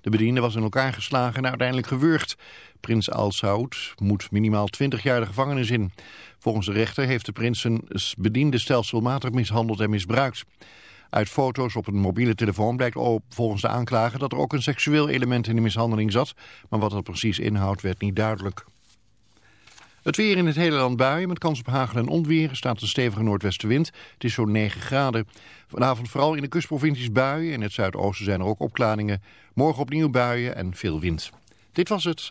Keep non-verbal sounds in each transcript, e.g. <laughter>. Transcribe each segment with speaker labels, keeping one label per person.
Speaker 1: De bediende was in elkaar geslagen en uiteindelijk gewurgd. Prins Al Saud moet minimaal 20 jaar de gevangenis in. Volgens de rechter heeft de prins zijn bediende stelselmatig mishandeld en misbruikt. Uit foto's op een mobiele telefoon blijkt volgens de aanklager dat er ook een seksueel element in de mishandeling zat. Maar wat dat precies inhoudt werd niet duidelijk. Het weer in het hele land buien met kans op hagel en onweer. Er staat een stevige noordwestenwind. Het is zo'n 9 graden. Vanavond vooral in de kustprovincies buien. In het zuidoosten zijn er ook opklaringen. Morgen opnieuw buien en veel wind. Dit was het.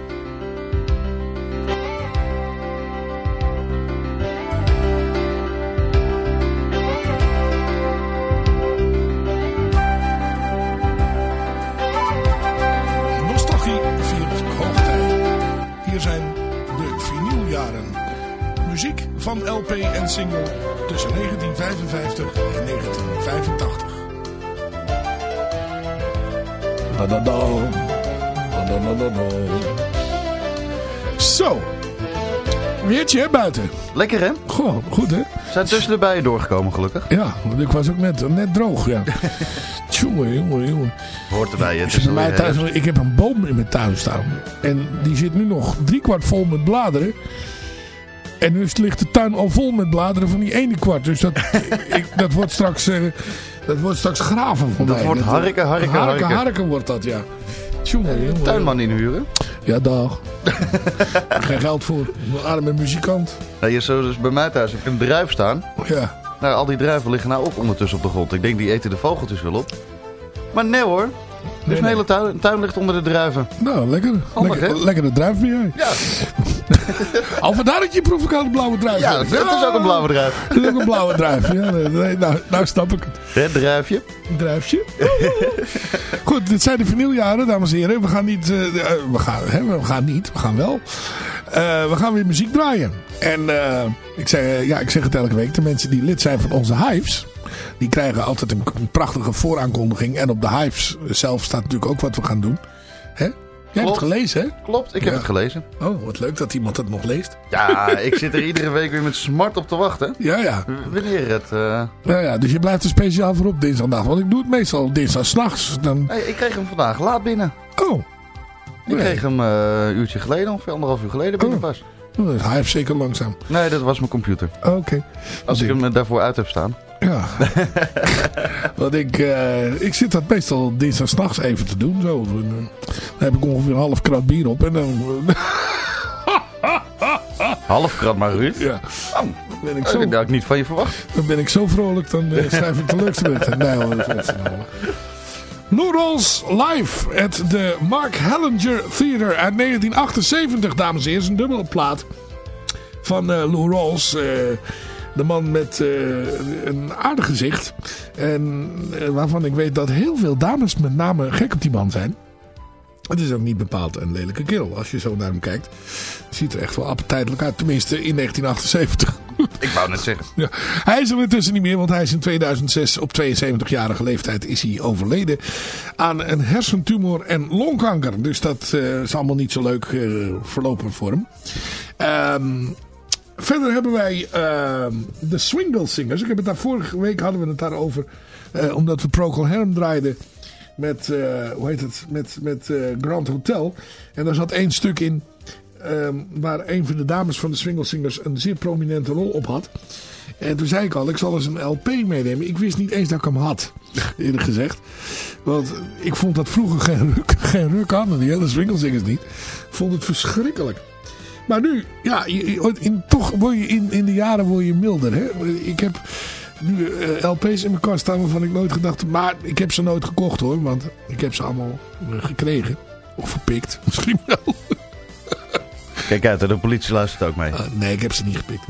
Speaker 2: LP en single tussen 1955 en 1985. Da da da. Da da da da da. Zo. Weertje hè, buiten.
Speaker 3: Lekker hè?
Speaker 2: Goh, goed hè?
Speaker 3: Zijn tussen de bijen doorgekomen gelukkig.
Speaker 2: Ja, want ik was ook net, net droog, ja. <laughs> Jongen, jongen, jongen.
Speaker 3: Hoort erbij.
Speaker 2: Mij thuis,
Speaker 3: herfst.
Speaker 2: ik heb een boom in mijn tuin staan. En die zit nu nog driekwart vol met bladeren. En nu ligt de tuin al vol met bladeren van die ene kwart. Dus dat, <laughs> ik, dat wordt straks... eh, dat wordt straks graven van
Speaker 3: Dat
Speaker 2: mij.
Speaker 3: wordt harken, harken,
Speaker 2: harken,
Speaker 3: harken.
Speaker 2: harken wordt dat, ja. Jongen, jongen.
Speaker 3: Tuinman inhuren.
Speaker 2: Ja, dag. <laughs> Geen geld voor. Een arme muzikant.
Speaker 3: Ja, je zo dus bij mij thuis heb ik een druif staan.
Speaker 2: Ja.
Speaker 3: Nou, al die druiven liggen nou ook ondertussen op de grond. Ik denk die eten de vogeltjes wel op. Maar nee hoor. Dus
Speaker 2: Nee,
Speaker 3: mijn
Speaker 2: nee.
Speaker 3: hele tuin, tuin ligt onder de druiven.
Speaker 2: Nou, lekker.
Speaker 3: Handig,
Speaker 2: lekker, lekkere druif jij.
Speaker 3: Ja, <laughs>
Speaker 2: Al vandaar dat je proef ik aan de blauwe druif.
Speaker 3: ja dat is ook een blauwe druif.
Speaker 2: Dat is ook een blauwe druif. Ja, nee, nou, nou snap ik het.
Speaker 3: Het druifje.
Speaker 2: Druifje. Goed, dit zijn de vinyljaren, dames en heren. We gaan niet, eh, eh, we gaan, hè, we gaan niet, we gaan wel. Eh, we gaan weer muziek draaien. En eh, ik, zeg, eh, ja, ik zeg het elke week. De mensen die lid zijn van onze Hives, die krijgen altijd een, een prachtige vooraankondiging. En op de Hives zelf staat natuurlijk ook wat we gaan doen. Hè? Jij hebt het gelezen, hè?
Speaker 3: Klopt, ik heb
Speaker 2: Ja.
Speaker 3: het gelezen.
Speaker 2: Oh, wat leuk dat iemand het nog leest.
Speaker 3: Ja, <laughs> ik zit er iedere week weer met smart op te wachten.
Speaker 2: Ja, ja.
Speaker 3: W- Wanneer het...
Speaker 2: Nou ja, dus je blijft er speciaal voor op dinsdagnacht. Want ik doe het meestal dinsdag s'nachts. Dan...
Speaker 3: hey, ik kreeg hem vandaag laat binnen.
Speaker 2: Oh,
Speaker 3: Ik
Speaker 2: Nee.
Speaker 3: kreeg hem eh, een uurtje geleden, ongeveer anderhalf uur geleden binnen
Speaker 2: Oh.
Speaker 3: pas.
Speaker 2: hij heeft zeker langzaam.
Speaker 3: Nee, dat was mijn computer.
Speaker 2: Oké.
Speaker 3: Als ik hem daarvoor uit heb staan.
Speaker 2: Ja. <laughs> Want ik, eh, ik zit dat meestal dinsdag s'nachts even te doen. Zo. Dan, eh, heb ik ongeveer een half krat bier op. En dan, <laughs>
Speaker 3: Half krat maar Ruud.
Speaker 2: ja,
Speaker 3: Oh,
Speaker 2: ben ik
Speaker 3: dat
Speaker 2: zo,
Speaker 3: had ik niet van je verwacht.
Speaker 2: dan ben ik zo vrolijk. Dan schrijf ik de leukste. <laughs> Nee hoor, dat is Rawls live at de Mark Hellinger Theater uit 1978, dames en heren. een dubbele plaat van eh Lou Rawls. eh, de man met eh, een aardig gezicht. En waarvan ik weet dat heel veel dames met name gek op die man zijn. Het is ook niet bepaald een lelijke kerel. Als je zo naar hem kijkt. Ziet er echt wel appetijtelijk uit. Tenminste in 1978.
Speaker 3: Ik wou net zeggen.
Speaker 2: Ja, hij is er intussen niet meer, want hij is in 2006 op 72-jarige leeftijd is hij overleden aan een hersentumor en longkanker. Dus dat eh, is allemaal niet zo leuk eh, verlopen voor hem. Ehm, verder hebben wij ehm, de Swingle Singers. Ik heb het daar vorige week hadden we het daarover, eh, omdat we Procol Harum draaiden met, eh, hoe heet het, met, met eh, Grand Hotel. En daar zat één stuk in ehm, waar een van de dames van de Swingle Singers een zeer prominente rol op had. En toen zei ik al, ik zal eens een LP meenemen. Ik wist niet eens dat ik hem had, <laughs> eerlijk gezegd. Want ik vond dat vroeger geen ruk, <laughs> geen ruk aan. Die hele Swingle Singers niet. Ik vond het verschrikkelijk. Maar nu, ja, in, toch word je in, in de jaren word je milder. Hè? Ik heb nu eh, LP's in mijn kast staan waarvan ik nooit gedacht... Maar ik heb ze nooit gekocht hoor. Want ik heb ze allemaal eh, gekregen. Of verpikt. <laughs> Misschien wel.
Speaker 3: Kijk uit, de politie luistert ook mee.
Speaker 2: Uh, nee, ik heb ze niet gepikt.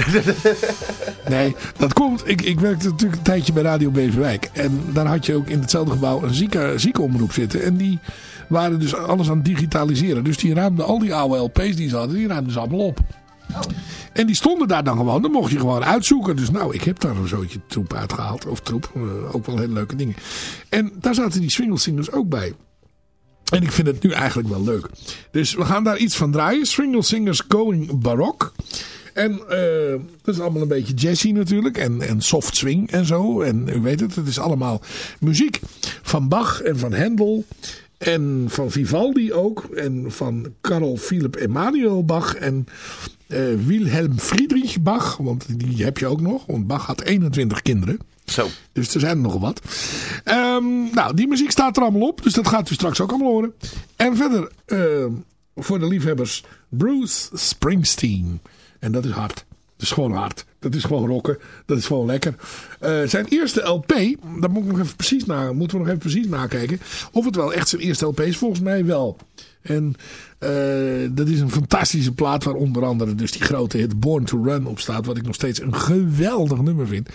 Speaker 2: <laughs> nee, dat komt. Ik, ik werkte natuurlijk een tijdje bij Radio Beverwijk. En daar had je ook in hetzelfde gebouw een zieke, ziekenomroep zitten. En die waren dus alles aan het digitaliseren. Dus die ruimden al die oude LP's die ze hadden, die ruimden ze allemaal op. En die stonden daar dan gewoon. Dan mocht je gewoon uitzoeken. Dus nou, ik heb daar een zootje troep uitgehaald. Of troep. eh, ook wel hele leuke dingen. En daar zaten die Swingle Singers ook bij. En ik vind het nu eigenlijk wel leuk. Dus we gaan daar iets van draaien. Swingle Singers Going Baroque. En eh, dat is allemaal een beetje jazzy natuurlijk. En, en soft swing en zo. En u weet het, het is allemaal muziek van Bach en van Handel. En van Vivaldi ook. En van Karel Philipp Emanuel Bach. En eh, Wilhelm Friedrich Bach. Want die heb je ook nog. Want Bach had 21 kinderen.
Speaker 3: Zo.
Speaker 2: Dus er zijn er nog wat. Ehm, nou, die muziek staat er allemaal op. Dus dat gaat u straks ook allemaal horen. En verder, ehm, voor de liefhebbers, Bruce Springsteen. En dat is hard. Dat is gewoon hard. Dat is gewoon rocken. Dat is gewoon lekker. Eh, zijn eerste LP, daar moet ik nog even precies na, moeten we nog even precies nakijken. Of het wel echt zijn eerste LP is, volgens mij wel. En eh, dat is een fantastische plaat waar onder andere dus die grote hit Born to Run op staat. Wat ik nog steeds een geweldig nummer vind.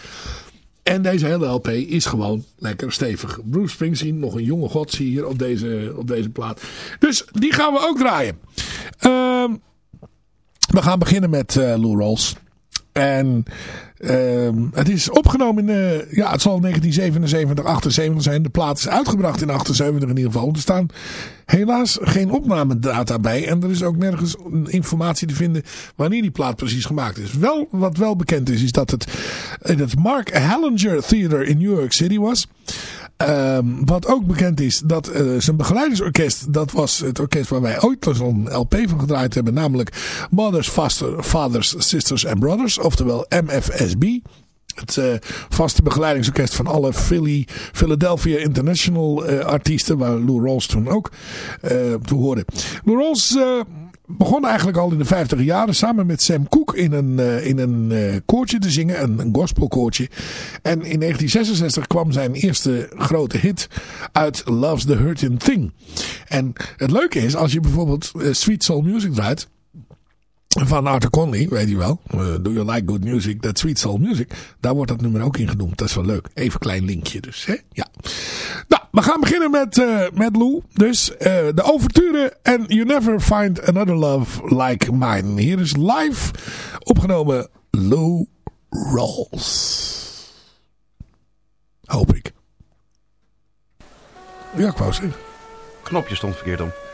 Speaker 2: En deze hele LP is gewoon lekker stevig. Bruce Springsteen, nog een jonge god zie je hier op deze, op deze plaat. Dus die gaan we ook draaien. Ehm, we gaan beginnen met eh Lou Rawls. En ehm, het is opgenomen in, eh, ja, het zal 1977, 78 zijn. De plaat is uitgebracht in 78 in ieder geval. Er staan helaas geen opnamedata bij. En er is ook nergens informatie te vinden wanneer die plaat precies gemaakt is. Wel, wat wel bekend is, is dat het in het Mark Hellinger Theater in New York City was. Ehm, wat ook bekend is, dat eh, zijn begeleidingsorkest, dat was het orkest waar wij ooit zo'n LP van gedraaid hebben. Namelijk Mothers, Faster, Fathers, Sisters and Brothers. Oftewel MFSB. Het eh, vaste begeleidingsorkest van alle Philly, Philadelphia International eh, artiesten. Waar Lou Rawls toen ook toe hoorde. Lou Rawls begon eigenlijk al in de 50 jaren samen met Sam Cooke in een, eh, in een eh, koortje te zingen. Een, een gospelkoortje. En in 1966 kwam zijn eerste grote hit uit Love's the Hurting Thing. En het leuke is, als je bijvoorbeeld eh, Sweet Soul Music draait van Arthur Conley, weet je wel. Uh, do you like good music? That sweet soul music. Daar wordt dat nummer ook in genoemd. Dat is wel leuk. Even een klein linkje dus. Hè? Ja. Nou, we gaan beginnen met, uh, met Lou. Dus uh, de overture en You Never Find Another Love Like Mine. Hier is live opgenomen Lou Rawls. Hoop ik. Ja, ik.
Speaker 3: Knopje stond verkeerd om.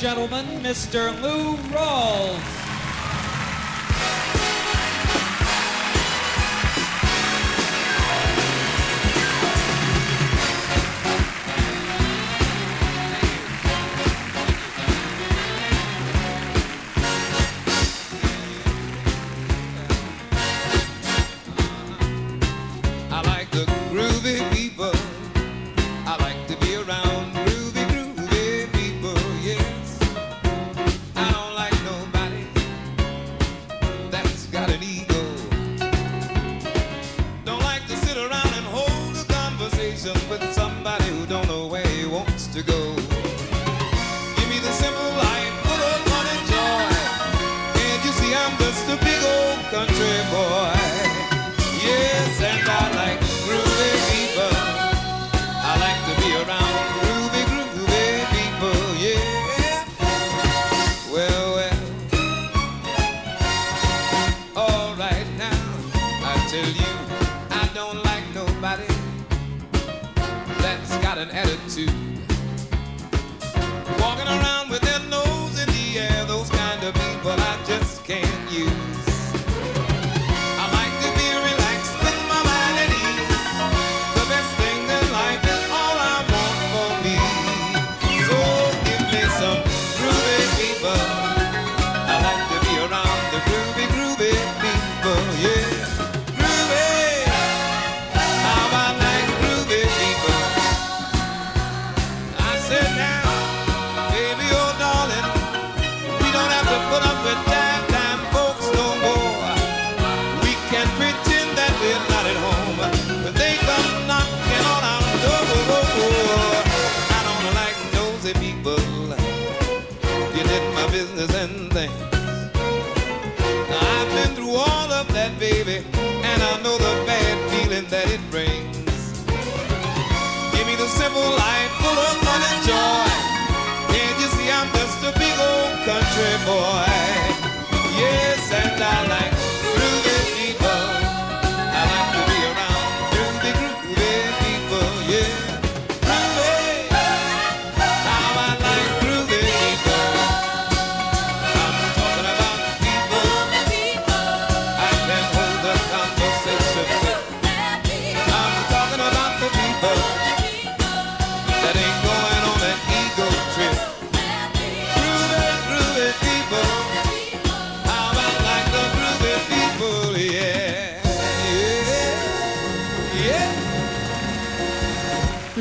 Speaker 4: Gentlemen, Mr. Lou Rawls.
Speaker 5: Attitude. Walking around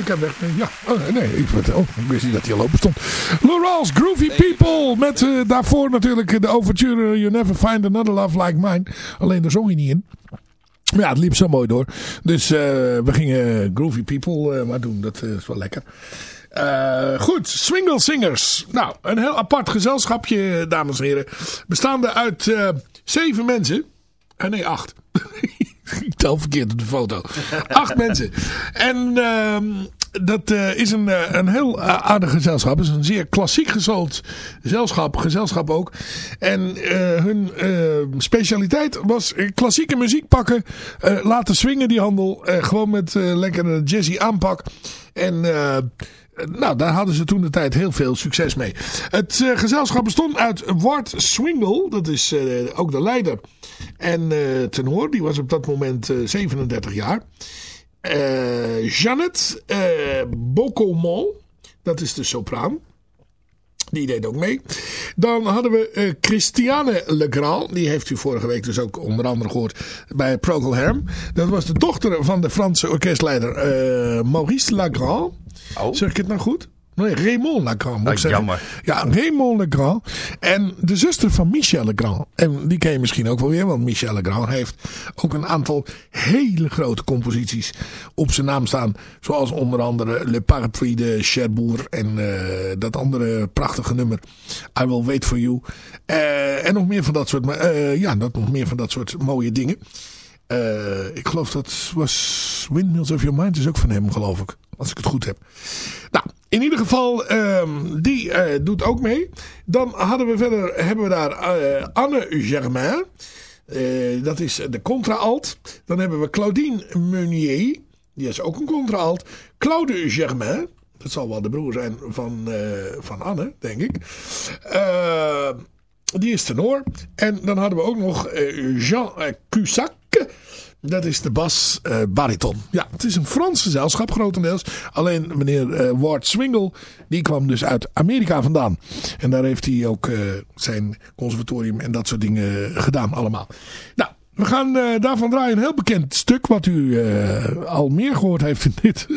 Speaker 2: heb weg. Ja, oh, nee, ik, oh, ik wist niet dat hij al open stond. Laurel's Groovy People. Met eh, daarvoor natuurlijk de overture You Never Find Another Love Like Mine. Alleen daar zong hij niet in. Maar ja, het liep zo mooi door. Dus eh, we gingen Groovy People eh, maar doen. Dat eh, is wel lekker. Eh, goed, Swingle Singers. Nou, een heel apart gezelschapje, dames en heren. Bestaande uit eh, zeven mensen. Eh, nee, acht. <laughs> Ik tel verkeerd op de foto. <laughs> Acht mensen. En ehm, dat eh, is een, eh, een heel a- aardig gezelschap. Het is een zeer klassiek gezond gezelschap, gezelschap ook. En eh, hun eh, specialiteit was eh, klassieke muziek pakken. eh, laten swingen die handel. eh, gewoon met eh, lekkere jazzy aanpak. En... eh, nou, daar hadden ze toen de tijd heel veel succes mee. Het eh, gezelschap bestond uit Ward Swingle, dat is eh, ook de leider. En eh tenor, die was op dat moment eh, 37 jaar. Eh Jeannette eh Bocomont, dat is de sopraan. Die deed ook mee. Dan hadden we eh, Christiane Legrand. Die heeft u vorige week dus ook onder andere gehoord bij Procol Harum. Dat was de dochter van de Franse orkestleider Maurice Legrand. Zeg ik het nou goed? Nee, Raymond Legrand moet ik
Speaker 3: Ah,
Speaker 2: zeggen.
Speaker 3: jammer.
Speaker 2: Ja, Raymond Legrand. En de zuster van Michel Legrand. En die ken je misschien ook wel weer. Want Michel Legrand heeft ook een aantal hele grote composities op zijn naam staan. Zoals onder andere Le Parapluie de Cherbourg. En eh, dat andere prachtige nummer. I Will Wait For You. Eh, en nog meer van dat soort, eh, ja, nog meer van dat soort mooie dingen. Eh, ik geloof dat was Windmills of Your Mind is ook van hem, geloof ik. Als ik het goed heb. Nou, in ieder geval, ehm, die eh, doet ook mee. Dan hadden we verder, hebben we daar eh, Anne Germain. Dat is de contra-alt. Dan hebben we Claudine Meunier. Die is ook een contra-alt. Claude Germain. Dat zal wel de broer zijn van, van Anne, denk ik. Die is tenor. En dan hadden we ook nog eh, Jean Cusack. Dat is de bas eh, bariton. Ja, het is een Frans gezelschap grotendeels. Alleen meneer eh, Ward Swingle, die kwam dus uit Amerika vandaan. En daar heeft hij ook zijn conservatorium en dat soort dingen gedaan allemaal. Nou, we gaan daarvan draaien een heel bekend stuk wat u al meer gehoord heeft in dit,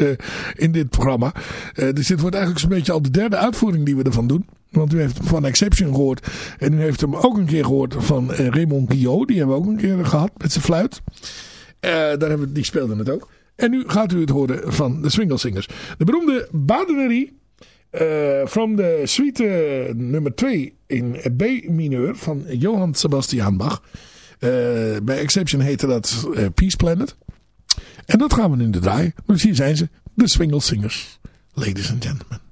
Speaker 2: in dit programma. Dus dit wordt eigenlijk zo'n beetje al de derde uitvoering die we ervan doen. Want u heeft hem van Exception gehoord. En u heeft hem ook een keer gehoord van eh, Raymond Guillot. Die hebben we ook een keer gehad met zijn fluit. Eh, daar hebben die speelden het ook. En nu gaat u het horen van de Swingle Singers. De beroemde Badenerie. eh from de suite nummer 2 in B-mineur van Johann Sebastian Bach. Bij Exception heette dat Peace Planet. En dat gaan we nu de draaien. Dus hier zijn ze, de Swingle Singers. Ladies and gentlemen.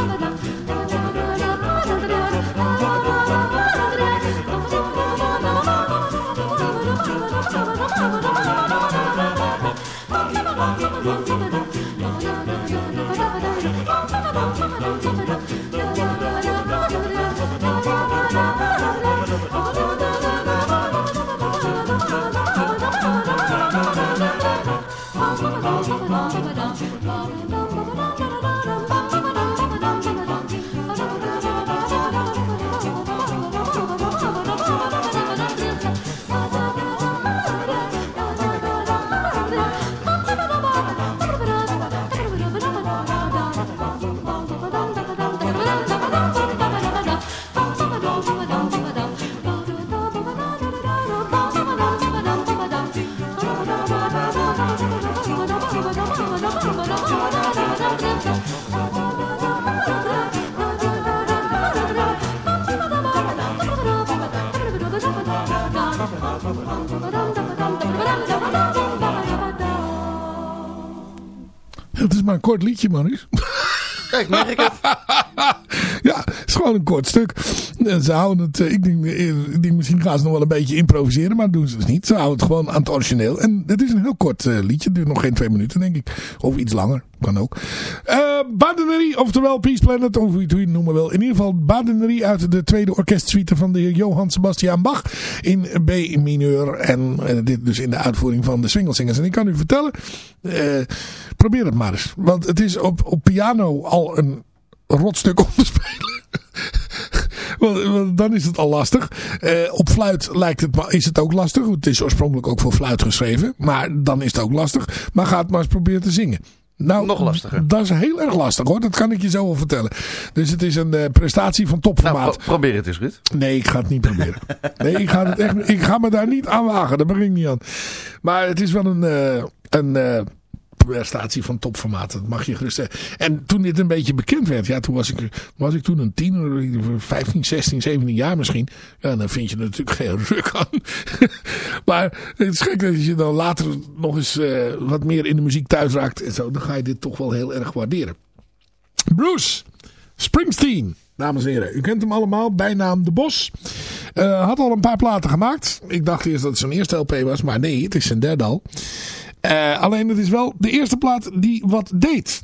Speaker 2: maar een kort liedje, Maurice. <laughs>
Speaker 3: Kijk, merk ik het. <laughs>
Speaker 2: ja, het is gewoon een kort stuk. En Ze houden het, eh, ik denk, eh, ik denk, misschien gaan ze nog wel een beetje improviseren, maar doen ze dus niet. Ze houden het gewoon aan het origineel. En het is een heel kort eh, liedje, het duurt nog geen twee minuten, denk ik. Of iets langer, kan ook. Eh Badenerie, oftewel Peace Planet, of hoe je het noemen wil. In ieder geval Badenerie uit de tweede orkestsuite van de heer Johann Sebastian Bach in B-mineur. En eh, dit dus in de uitvoering van de Swinglesingers. En ik kan u vertellen, probeer het maar eens. Want het is op, op piano al een rotstuk om te spelen. <laughs> Want, want dan is het al lastig. Eh, op fluit lijkt het, is het ook lastig. Het is oorspronkelijk ook voor fluit geschreven. Maar dan is het ook lastig. Maar ga het maar eens proberen te zingen. Nou,
Speaker 3: Nog lastiger.
Speaker 2: Dat is heel erg lastig hoor. Dat kan ik je zo wel vertellen. Dus het is een eh, prestatie van
Speaker 3: Nou,
Speaker 2: topformaat.
Speaker 3: pro- probeer het eens, Ruud.
Speaker 2: Nee, ik ga het niet proberen. Nee, ik ga, het echt, ik ga me daar niet aan wagen. Daar begin ik niet aan. Maar het is wel een, eh, een prestatie van topformaat. Dat mag je gerust zeggen. En toen dit een beetje bekend werd. Ja, toen was ik, was ik toen een tiener. 15, 16, 17 jaar misschien. Ja, dan vind je er natuurlijk geen ruk aan. <laughs> maar het is gek dat je dan later nog eens eh, wat meer in de muziek thuis raakt. En zo, dan ga je dit toch wel heel erg waarderen. Bruce Springsteen, dames en heren. U kent hem allemaal, bijnaam De Bos. Eh, had al een paar platen gemaakt. Ik dacht eerst dat het zijn eerste LP was, maar nee, het is zijn derde al. Eh, alleen het is wel de eerste plaat die wat deed.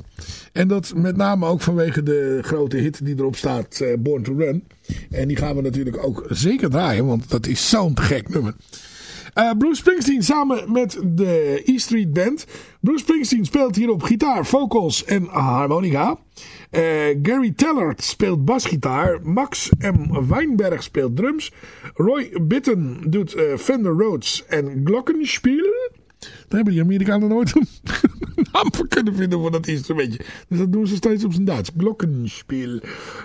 Speaker 2: En dat met name ook vanwege de grote hit die erop staat, eh, Born to Run. En die gaan we natuurlijk ook zeker draaien, want dat is zo'n gek nummer. Eh, Bruce Springsteen samen met de E Street Band. Bruce Springsteen speelt hier op gitaar, vocals en harmonica. Eh, Gary Tellert speelt basgitaar. Max M. Weinberg speelt drums. Roy Bitten doet eh, Fender Rhodes en glockenspiel. Daar hebben die Amerikanen nooit een <laughs> naam voor kunnen vinden voor dat instrumentje. Dus dat doen ze steeds op zijn Duits. Glockenspiel.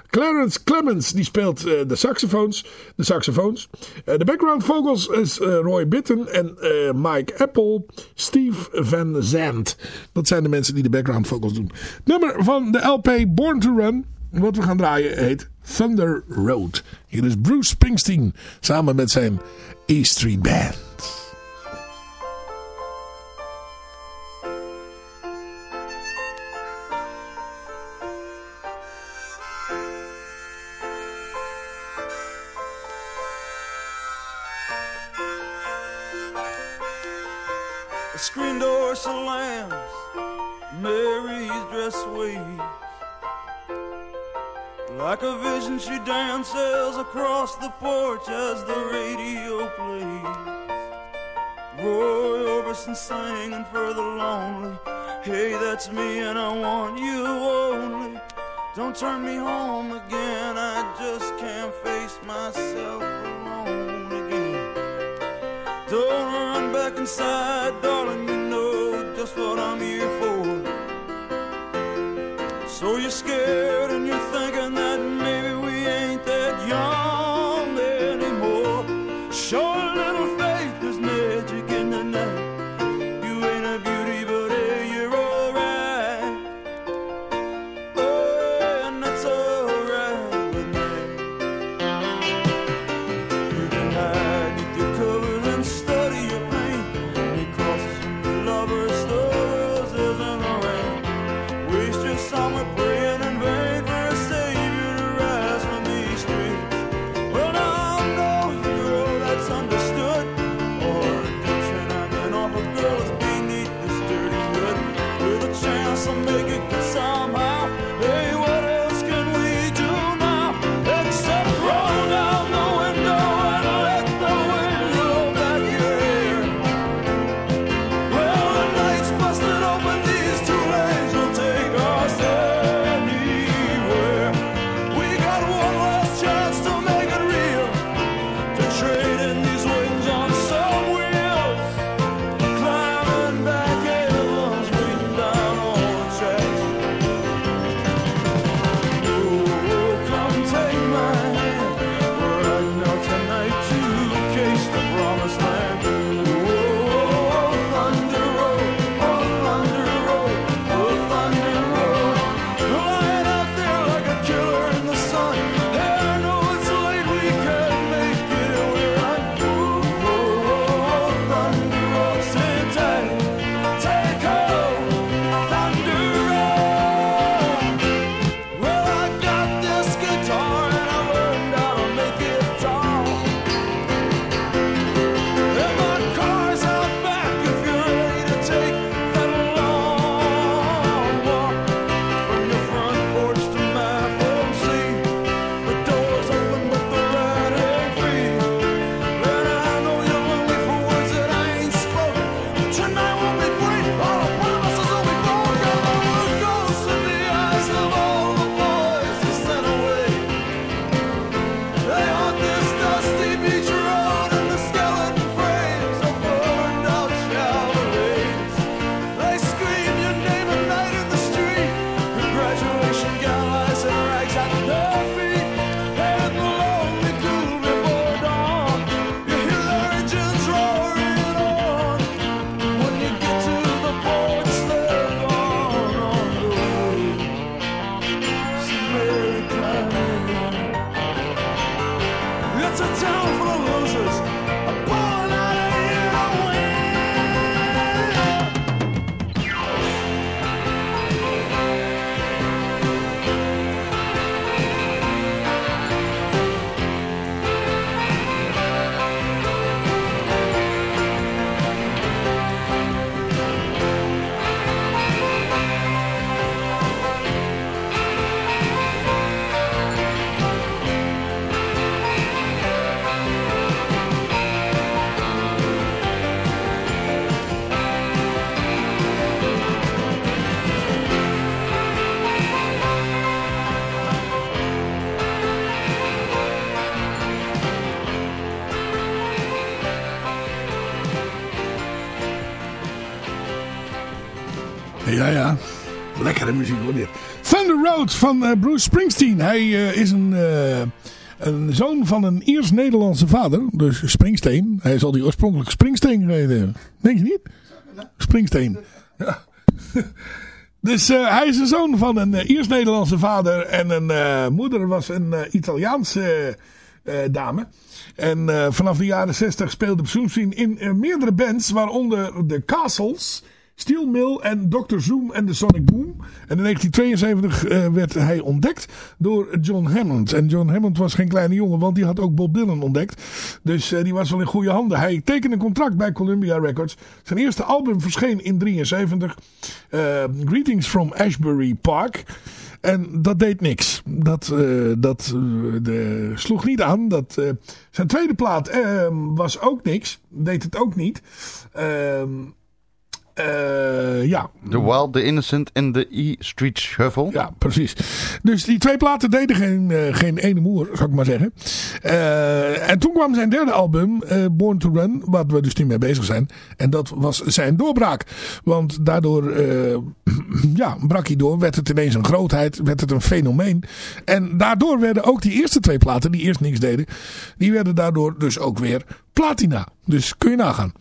Speaker 2: Clarence Clemens die speelt eh, de saxofoons. De saxofoons. Eh, de background vocals is eh, Roy Bitten en Mike Apple. Steve Van Zandt. Dat zijn de mensen die de background vocals doen. Nummer van de LP Born to Run. Wat we gaan draaien heet Thunder Road. Hier is Bruce Springsteen samen met zijn E Street Band.
Speaker 6: dress waves, Like a vision, she dances across the porch as the radio plays. Roy Orbison singing for the lonely. Hey, that's me, and I want you only. Don't turn me home again, I just can't face myself alone again. Don't run back inside, darling. So you're scared
Speaker 2: muziek. Thunder Road van eh, Bruce Springsteen. Hij eh, is een, eh, een zoon van een Iers-Nederlandse vader. Dus Springsteen. Hij zal die oorspronkelijk Springsteen hebben. Denk je niet? Springsteen. <laughs> Dus hij is een zoon van een Iers-Nederlandse vader. En een moeder was een Italiaanse dame. En vanaf de jaren 60 speelde Springsteen in meerdere bands. Waaronder de Castles... Steel Mill en Dr. Zoom en de Sonic Boom. En in 1972 eh, werd hij ontdekt door John Hammond. En John Hammond was geen kleine jongen, want die had ook Bob Dylan ontdekt. Dus eh, die was wel in goede handen. Hij tekende een contract bij Columbia Records. Zijn eerste album verscheen in 73. eh, Greetings from Ashbury Park. En dat deed niks. Dat, dat de, sloeg niet aan. Dat, zijn tweede plaat was ook niks. Deed het ook niet. Eh, ja,
Speaker 3: The Wild, The Innocent en The E Street Shuffle.
Speaker 2: ja, precies. Dus die twee platen deden geen, eh, geen ene moer, zou ik maar zeggen. Eh, en toen kwam zijn derde album, Born to Run, wat we dus nu mee bezig zijn. En dat was zijn doorbraak. Want daardoor <clears throat> ja, brak hij door, werd het ineens een grootheid, werd het een fenomeen. En daardoor werden ook die eerste twee platen, die eerst niks deden, die werden daardoor dus ook weer platina. Dus kun je nagaan.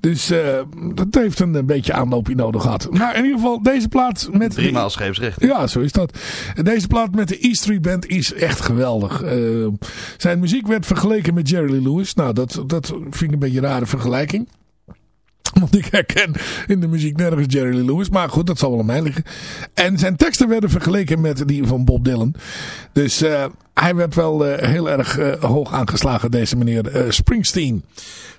Speaker 2: Dus eh, dat heeft een, een beetje aanloopje nodig gehad. Maar in ieder geval, deze plaat met...
Speaker 3: Driemaal scheepsrecht.
Speaker 2: Ja, zo is dat. Deze plaat met de E Street Band is echt geweldig. Eh, zijn muziek werd vergeleken met Jerry Lee Lewis. Nou, dat, dat vind ik een beetje een rare vergelijking. <laughs> Want ik herken in de muziek nergens Jerry Lewis. Maar goed, dat zal wel aan mij liggen. En zijn teksten werden vergeleken met die van Bob Dylan. Dus eh, hij werd wel eh, heel erg eh, hoog aangeslagen, deze meneer Springsteen.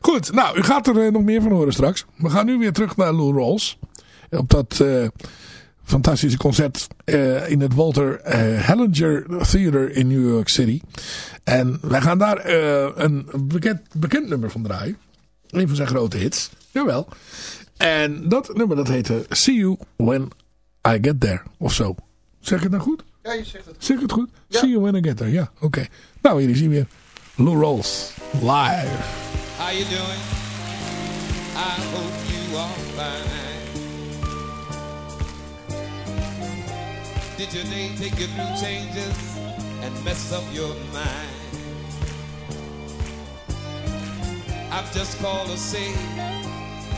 Speaker 2: Goed, nou, u gaat er nog meer van horen straks. We gaan nu weer terug naar Lou Rawls. Op dat fantastische concert in het Walter eh, Hellinger Theater in New York City. En wij gaan daar een bekend, bekend nummer van draaien. Een van zijn grote hits. Jawel. En dat nummer dat heette See You When I Get There. Of zo. Zeg ik het nou goed?
Speaker 3: Ja, je zegt het.
Speaker 2: Zeg ik het goed? See You When I Get There. Ja, oké. Nou, hier is hij weer. Lou Rawls. Live.
Speaker 5: How you doing? I hope you are fine. Did your day take you through changes and mess up your mind? I've just called to say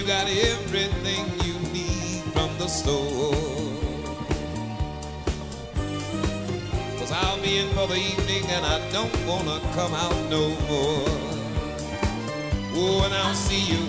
Speaker 5: You got everything you need from the store? Cause I'll be in for the evening and I don't wanna come out no more. Oh, and I'll see you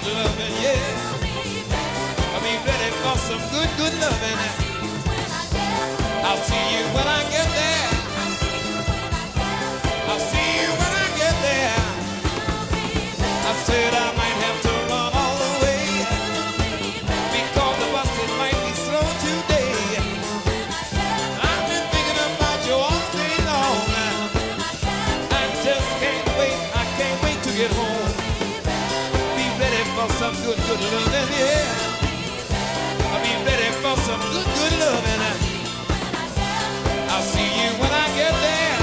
Speaker 5: good loving, yeah. I'll be ready for some good, good loving. I'll see you when I get there. Good, loving, yeah. I'll be ready for some good, good loving. I'll see you when I get there.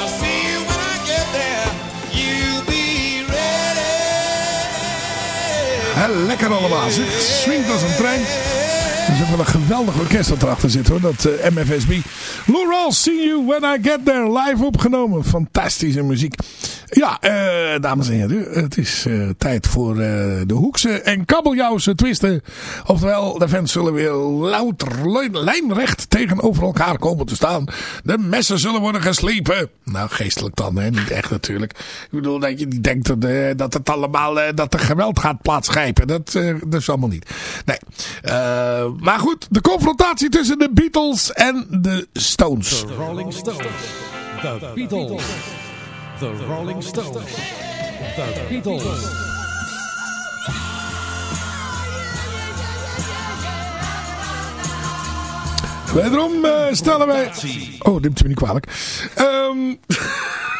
Speaker 5: I'll see you when I get there. You be ready.
Speaker 2: Hè, lekker allemaal. zeg. Swingt als een trein. Er ook wel een geweldig orkest dat erachter zit hoor. Dat eh, MFSB. Lou Rawls, See You When I Get There. Live opgenomen. Fantastische muziek. Ja, eh, dames en heren. Het is eh, tijd voor eh, de hoekse en kabeljauwse twisten. Oftewel, de fans zullen weer louter lijnrecht tegenover elkaar komen te staan. De messen zullen worden geslepen. Nou, geestelijk dan, hè. Niet echt natuurlijk. Ik bedoel, dat je niet denkt dat, dat het allemaal, dat er geweld gaat plaatsgrijpen. Dat, dat is allemaal niet. Nee. Maar goed, de confrontatie tussen de Beatles en de Stones.
Speaker 7: Rolling Stones. The Beatles. The Rolling Stones. The Beatles.
Speaker 2: Wederom eh, stellen wij... Oh, neemt u me niet kwalijk. Ehm,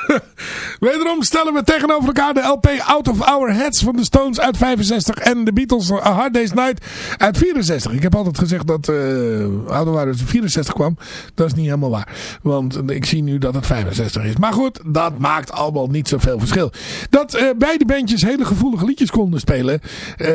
Speaker 2: <laughs> Wederom stellen we tegenover elkaar de LP Out of Our Heads van de Stones uit 65 en de Beatles A Hard Day's Night uit 64. Ik heb altijd gezegd dat uh, Out of Our Heads 64 kwam. Dat is niet helemaal waar. Want ik zie nu dat het 65 is. Maar goed, dat maakt allemaal niet zoveel verschil. Dat uh, beide bandjes hele gevoelige liedjes konden spelen, uh,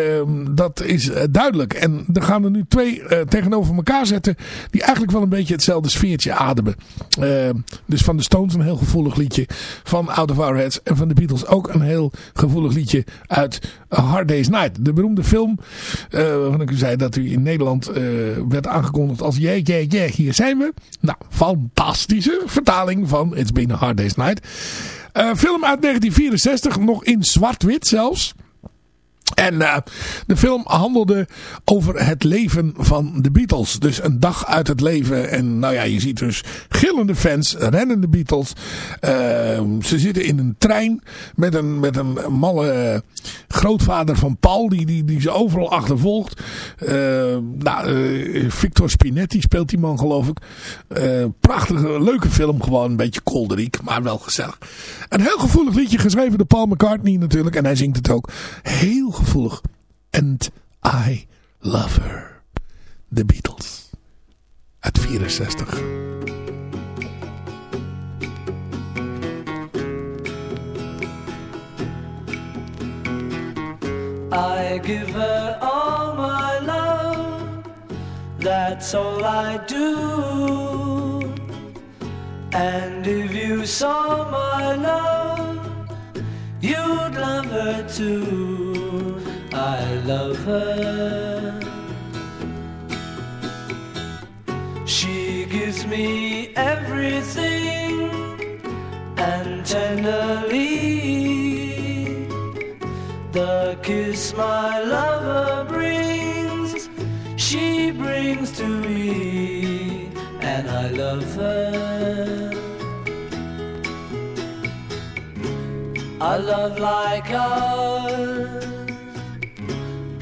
Speaker 2: dat is duidelijk. En dan gaan we nu twee tegenover elkaar zetten die eigenlijk wel een beetje hetzelfde sfeertje ademen. Uh, dus van de Stones een heel gevoelig liedje van Out of Our Heads. En van de Beatles ook een heel gevoelig liedje uit Hard Day's Night. De beroemde film uh, waarvan ik u zei dat u in Nederland uh, werd aangekondigd als Yeah, yeah, yeah, hier zijn we. Nou, fantastische vertaling van It's Been a Hard Day's Night. Uh, film uit 1964, nog in zwart-wit zelfs. En uh, de film handelde over het leven van de Beatles. Dus een dag uit het leven. En nou ja, je ziet dus gillende fans, rennende Beatles. Uh, ze zitten in een trein met een, met een malle grootvader van Paul. Die, die, die ze overal achtervolgt. Uh, nou, Victor Spinetti speelt die man geloof ik. prachtige, leuke film. Gewoon een beetje kolderiek, maar wel gezellig. Een heel gevoelig liedje geschreven door Paul McCartney natuurlijk. En hij zingt het ook heel gevoelig. And I Love Her. The Beatles. Uit 64.
Speaker 8: I give her all my love. That's all I do. And if you saw my love, you'd love her too. I love her. She gives me everything and tenderly the kiss my lover brings, she brings to me, and I love her. A love like ours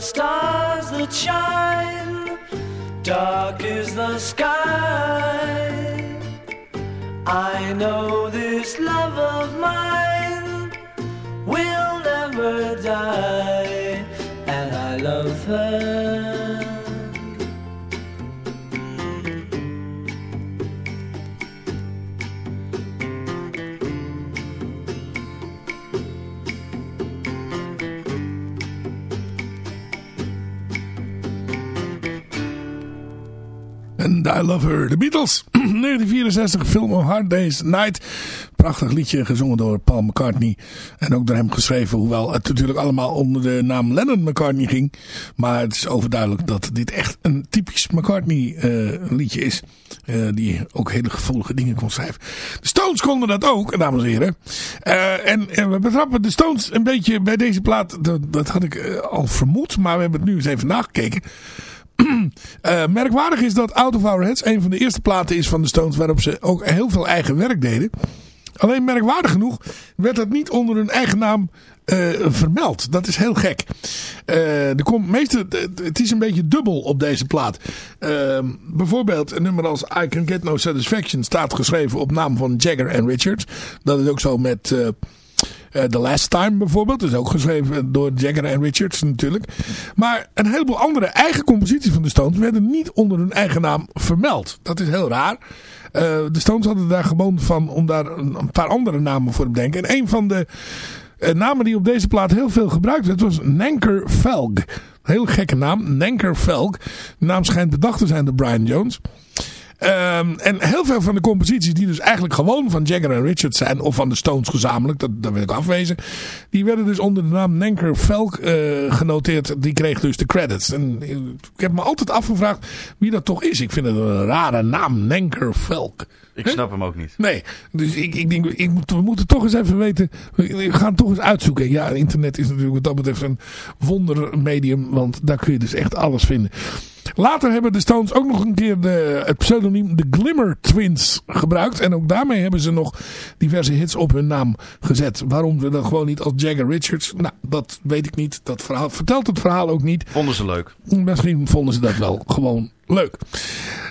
Speaker 8: stars that shine, dark is the sky.
Speaker 9: I know this love of mine will never die, and I love her.
Speaker 2: I Love Her. The Beatles. <clears throat> 1964, film Hard Day's Night. Prachtig liedje, gezongen door Paul McCartney. En ook door hem geschreven, hoewel het natuurlijk allemaal onder de naam Lennon McCartney ging. Maar het is overduidelijk dat dit echt een typisch McCartney eh, liedje is. Eh, die ook hele gevoelige dingen kon schrijven. De Stones konden dat ook, dames en heren. Eh, en, we betrappen de Stones een beetje bij deze plaat. Dat, dat had ik al vermoed, maar we hebben het nu eens even nagekeken. <clears throat> Eh, merkwaardig is dat Out of Our Heads een van de eerste platen is van de Stones waarop ze ook heel veel eigen werk deden. Alleen merkwaardig genoeg werd dat niet onder hun eigen naam eh, vermeld. Dat is heel gek. Eh, de komt het is een beetje dubbel op deze plaat. Eh, bijvoorbeeld een nummer als I Can Get No Satisfaction staat geschreven op naam van Jagger en Richards. Dat is ook zo met... eh, The Last Time bijvoorbeeld. is ook geschreven door Jagger en Richards natuurlijk. Maar een heleboel andere eigen composities van de Stones werden niet onder hun eigen naam vermeld. Dat is heel raar. Eh, de Stones hadden daar gewoon van om daar een, paar andere namen voor te bedenken. En een van de eh, namen die op deze plaat heel veel gebruikt werd was Nanker Velg. Heel gekke naam, Nanker Velg. De naam schijnt bedacht te zijn door Brian Jones. Ehm, en heel veel van de composities die dus eigenlijk gewoon van Jagger en Richards zijn. Of van de Stones gezamenlijk, dat, dat wil ik afwezen. Die werden dus onder de naam Nanker Velk eh, genoteerd. Die kreeg dus de credits. En ik heb me altijd afgevraagd wie dat toch is. Ik vind het een rare naam, Nanker Velk.
Speaker 3: Ik snap hem ook niet.
Speaker 2: Nee, dus ik, ik denk, ik, we moeten toch eens even weten. We we gaan toch eens uitzoeken. Ja, internet is natuurlijk wat dat betreft een wondermedium. Want daar kun je dus echt alles vinden. Later hebben de Stones ook nog een keer de, het pseudoniem de Glimmer Twins gebruikt. En ook daarmee hebben ze nog diverse hits op hun naam gezet. Waarom ze dat gewoon niet als Jagger Richards? Nou, dat weet ik niet. Dat verhaal, vertelt het verhaal ook niet.
Speaker 3: Vonden ze leuk.
Speaker 2: Misschien vonden ze dat wel gewoon leuk.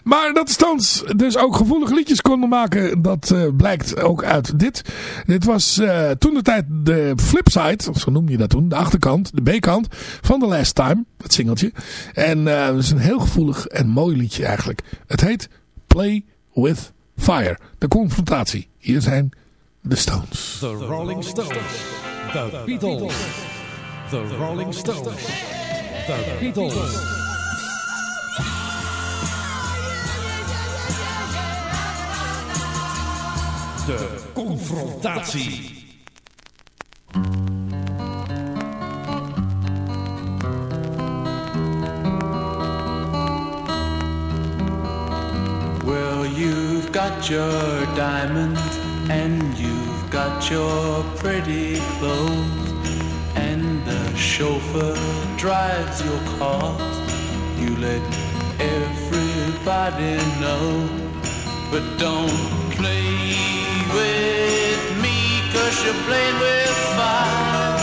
Speaker 2: Maar dat Stones dus ook gevoelige liedjes konden maken, dat eh, blijkt ook uit dit. Dit was eh, toen de tijd de flipside, zo noemde je dat toen, de achterkant, de B-kant van The Last Time, dat singeltje. En eh het is een heel gevoelig en mooi liedje eigenlijk. Het heet Play With Fire, de confrontatie. Hier zijn de Stones.
Speaker 10: The Rolling Stones. The Beatles. The Rolling Stones. The Beatles. De confrontatie.
Speaker 9: Well, you've got your diamonds and you've got your pretty clothes, and the chauffeur drives your car. You let everybody know, but don't play with me, cause you're playing with fire.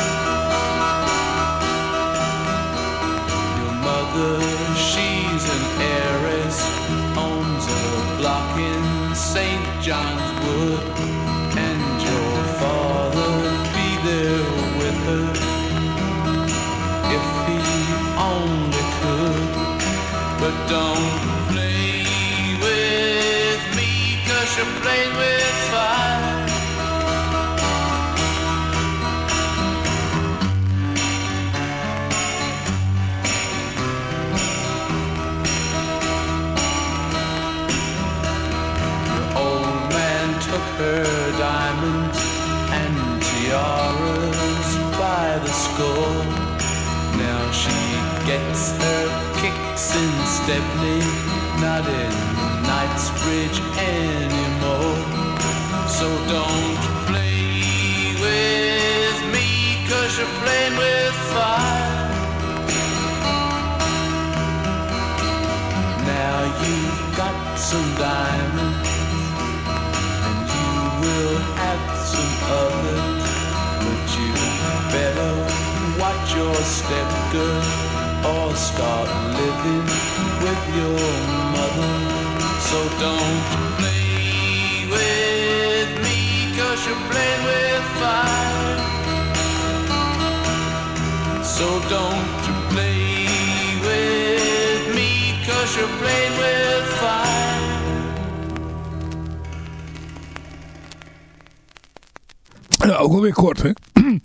Speaker 9: Your mother, she's an heiress, owns a block in St. John's Wood, and your father'd be there with her if he only could. But don't you're playing with fire. old man took her diamonds and tiaras by the score. Now she gets her kicks in Stepney, not in Anymore. So don't play with me, cause you're playing with fire. Now you've got some diamonds and you will have some others, but you better watch your step, girl, or start living with your mother. So don't play with me, cause you're playing with fire. So don't you play with me cause you're playing with fire.
Speaker 2: Ook alweer kort, hè? <clears throat>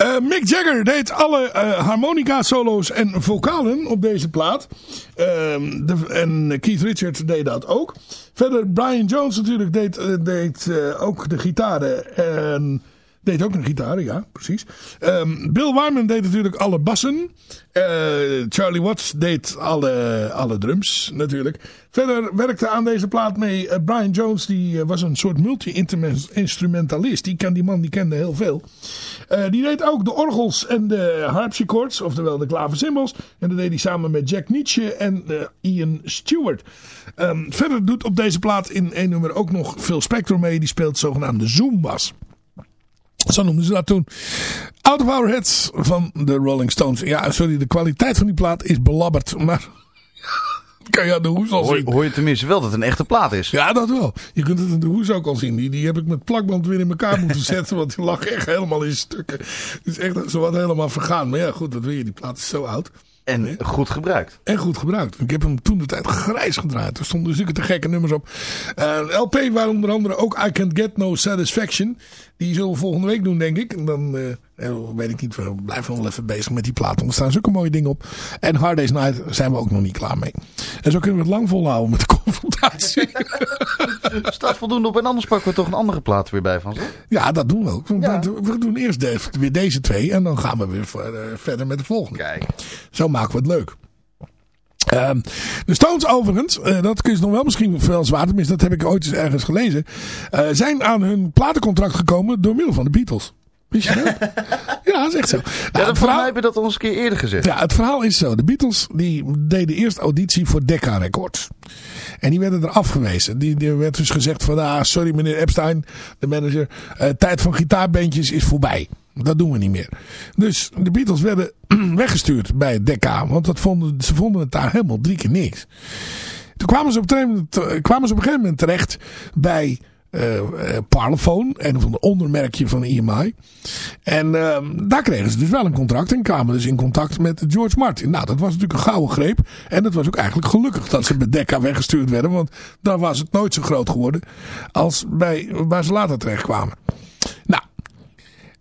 Speaker 2: Eh, Mick Jagger deed alle eh, harmonica solo's en vocalen op deze plaat. Ehm, de, en Keith Richards deed dat ook. Verder Brian Jones natuurlijk deed, eh, deed eh, ook de gitaren. En deed ook een gitaren, ja, precies. Ehm, Bill Wyman deed natuurlijk alle bassen. Eh, Charlie Watts deed alle, alle drums natuurlijk. Verder werkte aan deze plaat mee eh, Brian Jones. Die eh, was een soort multi-instrumentalist. Die, die man die kende heel veel. Eh, die deed ook de orgels en de harpsichords. Oftewel de klaversymbals. En dat deed hij samen met Jack Nietzsche en Ian Stewart. Ehm, verder doet op deze plaat in één nummer ook nog Phil Spector mee. Die speelt zogenaamde zoombas. Zo noemden ze dat toen. Out of Our Heads van de Rolling Stones. Ja, sorry, de kwaliteit van die plaat is belabberd. Maar kan je aan de hoes al
Speaker 3: Hoor,
Speaker 2: zien.
Speaker 3: hoor je tenminste wel dat het een echte plaat is?
Speaker 2: Ja, dat wel. Je kunt het aan de hoes ook al zien. Die, die heb ik met plakband weer in elkaar <laughs> moeten zetten. Want die lag echt helemaal in stukken. Het is echt zo wat helemaal vergaan. Maar ja, goed, dat wil je. Die plaat is zo oud.
Speaker 3: En goed gebruikt.
Speaker 2: En goed gebruikt. Ik heb hem toen de tijd grijs gedraaid. Er stonden zulke te gekke nummers op. Eh, LP waar onder andere ook I Can't Get No Satisfaction. Die zullen we volgende week doen, denk ik. En dan eh, eh, weet ik niet. We blijven wel even bezig met die platen. Want er staan zulke mooie dingen op. En Hard Day's Night zijn we ook nog niet klaar mee. En zo kunnen we het lang volhouden met de confrontatie. <laughs>
Speaker 3: Staat voldoende op. En anders pakken we toch een andere plaat weer bij van ze.
Speaker 2: ja, dat doen we ook. We doen eerst de- weer deze twee. En dan gaan we weer eh, verder met de volgende.
Speaker 3: Kijk.
Speaker 2: Zo maken we het leuk. Ehm, de Stones overigens, eh, dat is nog wel misschien veel zwaar, tenminste dat heb ik ooit eens ergens gelezen, eh, zijn aan hun platencontract gekomen door middel van de Beatles. Wist je dat? <laughs> ja, dat is echt zo. Nou,
Speaker 3: Ja,
Speaker 2: het
Speaker 3: dat voor
Speaker 2: verhaal-
Speaker 3: heb je dat al eens een keer eerder gezegd.
Speaker 2: ja, het verhaal is zo. De Beatles die deden eerst auditie voor Decca Records. En die werden er afgewezen. Die, die werd dus gezegd van, ah, sorry meneer Epstein, de manager, eh, tijd van gitaarbandjes is voorbij. Dat doen we niet meer. Dus de Beatles werden <clears throat> weggestuurd bij Decca. Want dat vonden, ze vonden het daar helemaal drie keer niks. Toen kwamen ze op, een gegeven moment- kwamen ze een gegeven moment terecht bij eh, Parlophone. Een van de ondermerkje van EMI. En ehm, daar kregen ze dus wel een contract. En kwamen dus in contact met George Martin. Nou, dat was natuurlijk een gouden greep. En het was ook eigenlijk gelukkig dat ze bij Decca weggestuurd werden. Want daar was het nooit zo groot geworden als bij waar ze later terecht kwamen.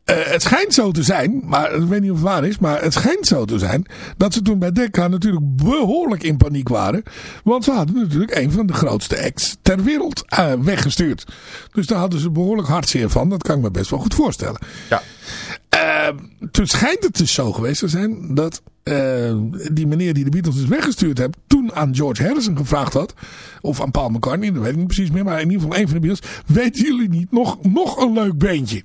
Speaker 2: Eh, het schijnt zo te zijn, maar ik weet niet of het waar is, maar het schijnt zo te zijn dat ze toen bij Decca natuurlijk behoorlijk in paniek waren. Want ze hadden natuurlijk een van de grootste acts ter wereld eh, weggestuurd. Dus daar hadden ze behoorlijk hartzeer van. Dat kan ik me best wel goed voorstellen.
Speaker 3: Ja.
Speaker 2: Eh, toen schijnt het dus zo geweest te zijn dat eh, die meneer die de Beatles dus weggestuurd heeft, toen aan George Harrison gevraagd had, of aan Paul McCartney, dat weet ik niet precies meer, maar in ieder geval een van de Beatles, weten jullie niet nog, nog een leuk beentje?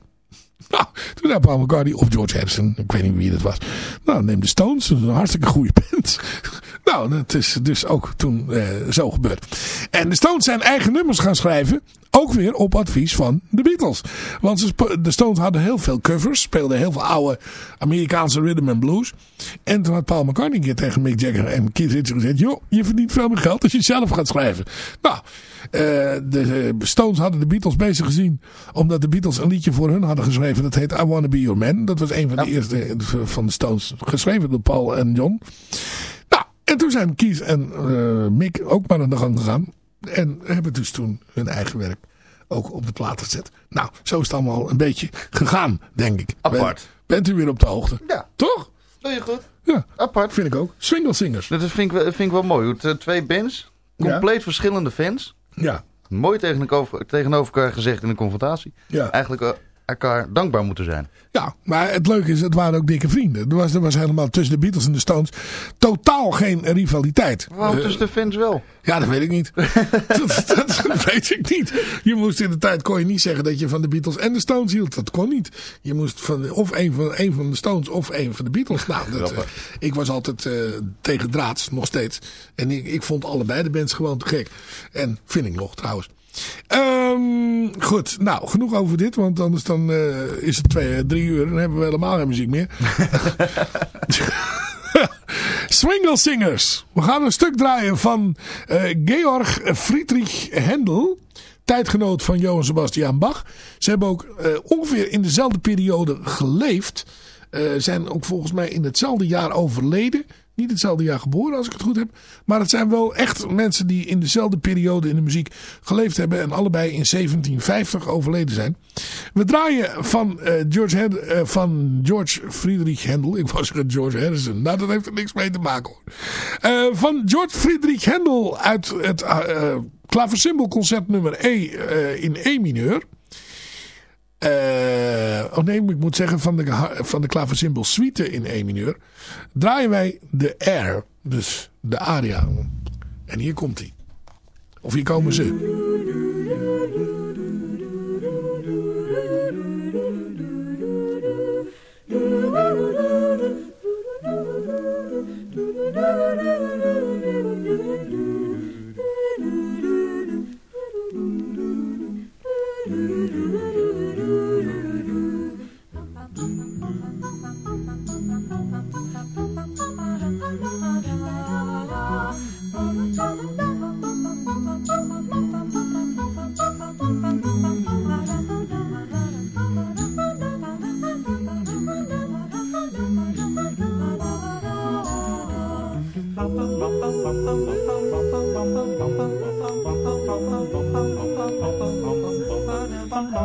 Speaker 2: Nou, toen zei Paul McCartney of George Harrison, ik weet niet wie dat was. Nou, neem de Stones, dat is een hartstikke goede band. Nou, dat is dus ook toen eh, zo gebeurd. En de Stones zijn eigen nummers gaan schrijven, ook weer op advies van de Beatles. Want ze de Stones hadden heel veel covers, speelden heel veel oude Amerikaanse rhythm and blues. En toen had Paul McCartney een keer tegen Mick Jagger en Keith Richards gezegd, joh, je verdient veel meer geld als je het zelf gaat schrijven. Nou, eh, de eh, Stones hadden de Beatles bezig gezien. Omdat de Beatles een liedje voor hun hadden geschreven. Dat heet I Wanna Be Your Man. Dat was een van de eerste van de Stones. Geschreven door Paul en John. En toen zijn Keith en eh, Mick ook maar aan de gang gegaan. En hebben dus toen hun eigen werk ook op de plaat gezet. Nou, zo is het allemaal een beetje gegaan, denk ik.
Speaker 3: Apart.
Speaker 2: Bent, bent u weer op de hoogte?
Speaker 3: Ja.
Speaker 2: Toch?
Speaker 3: Doe je goed.
Speaker 2: Ja,
Speaker 3: Apart.
Speaker 2: vind ik ook. Swingle Singers.
Speaker 3: Dat vind ik, wel- vind ik wel mooi. Eh, twee bands, compleet verschillende fans.
Speaker 2: Ja.
Speaker 3: Mooi tegenover, tegenover elkaar gezegd in een confrontatie.
Speaker 2: Ja.
Speaker 3: Eigenlijk eh, elkaar dankbaar moeten zijn.
Speaker 2: Ja, maar het leuke is, het waren ook dikke vrienden. Er was, er was helemaal tussen de Beatles en de Stones totaal geen rivaliteit.
Speaker 3: Waarom tussen de fans wel?
Speaker 2: Ja, dat weet ik niet. <laughs> dat, dat weet ik niet. Je moest in de tijd, kon je niet zeggen dat je van de Beatles en de Stones hield. Dat kon niet. Je moest van, of een van, een van de Stones of een van de Beatles. <laughs> Nou, dat, eh, ik was altijd eh, tegen draads, nog steeds. En ik, ik vond allebei de bands gewoon te gek. En vind ik nog trouwens. Ehm, goed, nou, genoeg over dit. Want anders dan eh, is het twee, eh, drie uur en dan hebben we helemaal geen muziek meer. <laughs> Swingle Singers. We gaan een stuk draaien van eh, Georg Friedrich Händel. tijdgenoot van Johann Sebastian Bach. Ze hebben ook ongeveer in dezelfde periode geleefd. Eh, zijn ook volgens mij in hetzelfde jaar overleden. Niet hetzelfde jaar geboren als ik het goed heb. Maar het zijn wel echt mensen die in dezelfde periode in de muziek geleefd hebben. En allebei in 1750 overleden zijn. We draaien van, eh, George, eh, van George Friedrich Handel. Ik wou zeggen George Harrison. Nou, dat heeft er niks mee te maken hoor. Eh, van George Friedrich Handel uit het uh, klaversymbelconcert nummer E in E mineur. Eh, oh nee, ik moet zeggen van de, van de klaversymbol suite in E mineur. Draaien wij de air, dus de aria. En hier komt hij. Of hier komen ze. Air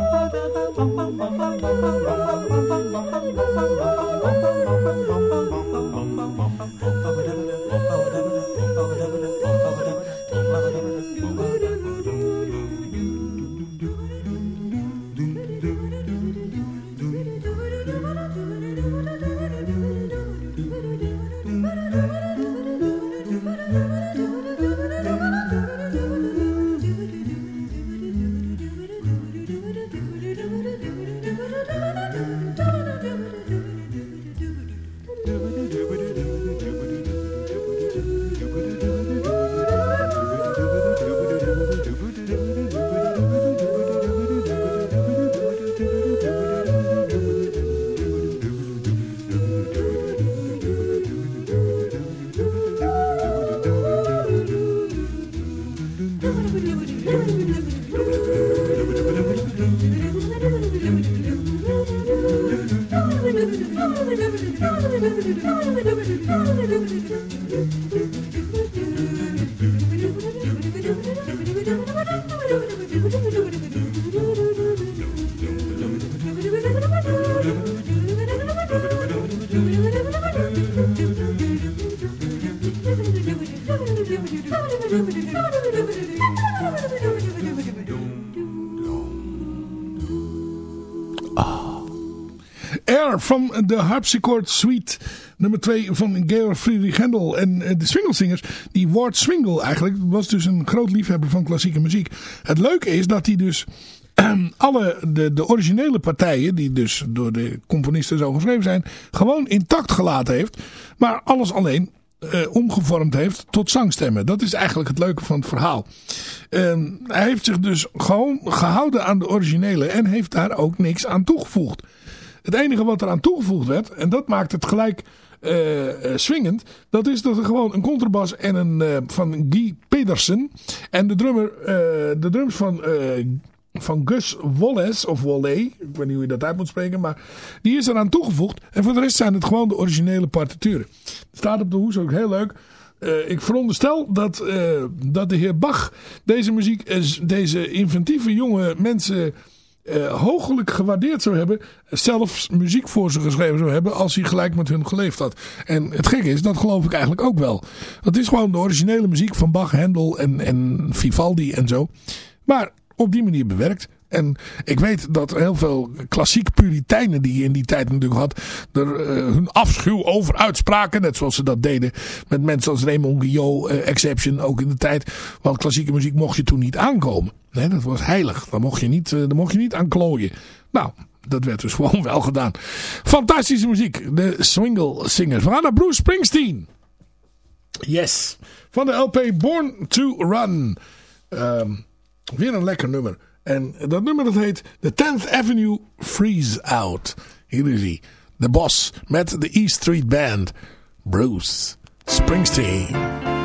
Speaker 2: van de Harpsichord Suite nummer 2 van Georg Friedrich Händel. En eh, de Swinglesingers, die Ward Swingle eigenlijk, was dus een groot liefhebber van klassieke muziek. Het leuke is dat hij dus ehm, alle de, de originele partijen, die dus door de componisten zo geschreven zijn, gewoon intact gelaten heeft. Maar alles alleen eh, omgevormd heeft tot zangstemmen. Dat is eigenlijk het leuke van het verhaal. Ehm, hij heeft zich dus gewoon gehouden aan de originele en heeft daar ook niks aan toegevoegd. Het enige wat eraan toegevoegd werd, en dat maakt het gelijk eh, swingend, dat is dat er gewoon een contrabas en een eh, van Guy Pedersen en de drummer, de drums van, van Gus Wallace, of Walley, ik weet niet hoe je dat uit moet spreken, maar die is eraan toegevoegd. En voor de rest zijn het gewoon de originele partituren. Staat op de hoes ook heel leuk. Ik veronderstel dat, dat de heer Bach deze muziek, deze inventieve jonge mensen hoogelijk gewaardeerd zou hebben. Zelfs muziek voor ze geschreven zou hebben als hij gelijk met hun geleefd had. En het gekke is, dat geloof ik eigenlijk ook wel. Dat is gewoon de originele muziek van Bach, Handel en, en Vivaldi en zo. Maar op die manier bewerkt. En ik weet dat heel veel klassiek puriteinen die je in die tijd natuurlijk had, er eh, hun afschuw over uitspraken. Net zoals ze dat deden met mensen als Raymond Guillot, eh, Exception, ook in de tijd. Want klassieke muziek mocht je toen niet aankomen. Nee, dat was heilig. Daar mocht je niet, eh, daar mocht je niet aan klooien. Nou, dat werd dus <laughs> gewoon wel gedaan. Fantastische muziek. De Swingle Singers. We gaan Bruce Springsteen. Yes. Van de LP Born to Run. Ehm, weer een lekker nummer. En dat nummer dat heet The 10th Avenue Freeze Out. Hier is hij. De Boss met de E Street Band. Bruce Springsteen.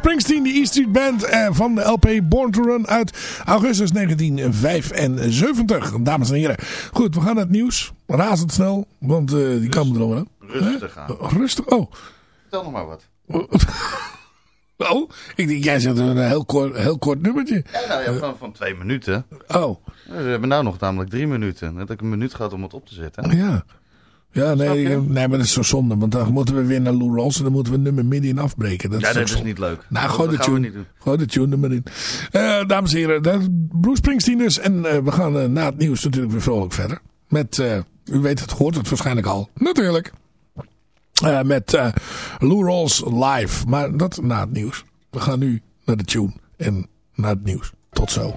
Speaker 2: Springsteen, de E Street Band eh, van de LP Born to Run uit augustus 1975. Dames en heren. Goed, we gaan naar het nieuws. Razendsnel, want eh, die kan er nog wel.
Speaker 3: Rustig aan.
Speaker 2: Eh, Rustig, oh.
Speaker 3: Vertel nog maar wat. <laughs>
Speaker 2: Oh, ik denk, jij zegt een heel kort, heel kort nummertje.
Speaker 3: Ja, nou ja, van, van twee minuten.
Speaker 2: Oh,
Speaker 3: We hebben nou nog namelijk drie minuten. Net heb ik een minuut gehad om het op te zetten.
Speaker 2: ja. Ja, nee, nee, maar dat is zo zonde. Want dan moeten we weer naar Lou Rawls en dan moeten we nummer midden in afbreken. Dat
Speaker 3: ja,
Speaker 2: is
Speaker 3: dat is niet leuk.
Speaker 2: Nou, gooi de tune. Gooi de tune er maar in. Eh, dames en heren, dat is Bruce Springsteen dus. En eh, we gaan eh, na het nieuws natuurlijk weer vrolijk verder. Met, eh, u weet het, hoort het waarschijnlijk al. Natuurlijk. Eh, met eh Lou Rawls live. Maar dat na het nieuws. We gaan nu naar de tune en naar het nieuws. Tot zo.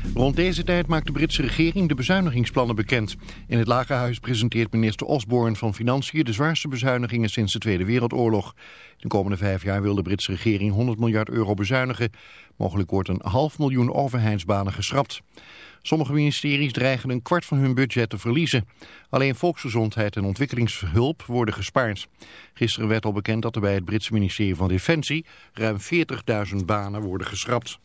Speaker 1: Rond deze tijd maakt de Britse regering de bezuinigingsplannen bekend. In het Lagerhuis presenteert minister Osborne van Financiën de zwaarste bezuinigingen sinds de Tweede Wereldoorlog. De komende vijf jaar wil de Britse regering 100 miljard euro bezuinigen. Mogelijk wordt een half miljoen overheidsbanen geschrapt. Sommige ministeries dreigen een kwart van hun budget te verliezen. Alleen volksgezondheid en ontwikkelingshulp worden gespaard. Gisteren werd al bekend dat er bij het Britse ministerie van Defensie ruim 40.000 banen worden geschrapt.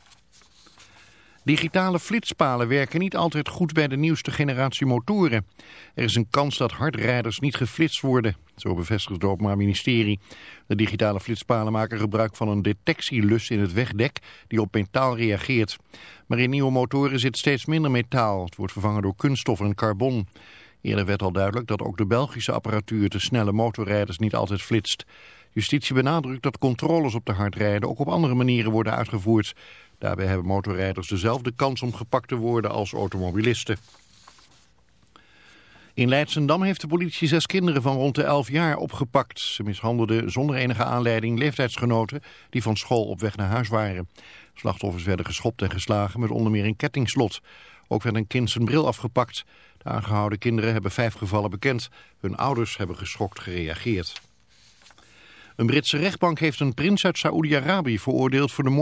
Speaker 1: Digitale flitspalen werken niet altijd goed bij de nieuwste generatie motoren. Er is een kans dat hardrijders niet geflitst worden, zo bevestigt het Openbaar Ministerie. De digitale flitspalen maken gebruik van een detectielus in het wegdek die op metaal reageert. Maar in nieuwe motoren zit steeds minder metaal. Het wordt vervangen door kunststof en carbon. Eerder werd al duidelijk dat ook de Belgische apparatuur de snelle motorrijders niet altijd flitst. Justitie benadrukt dat controles op de hardrijden ook op andere manieren worden uitgevoerd. Daarbij hebben motorrijders dezelfde kans om gepakt te worden als automobilisten. In Leidsendam heeft de politie zes kinderen van rond de 11 jaar opgepakt. Ze mishandelden zonder enige aanleiding leeftijdsgenoten die van school op weg naar huis waren. Slachtoffers werden geschopt en geslagen met onder meer een kettingslot. Ook werd een kind zijn bril afgepakt. De aangehouden kinderen hebben vijf gevallen bekend. Hun ouders hebben geschokt gereageerd. Een Britse rechtbank heeft een prins uit Saoedi-Arabië veroordeeld voor de moord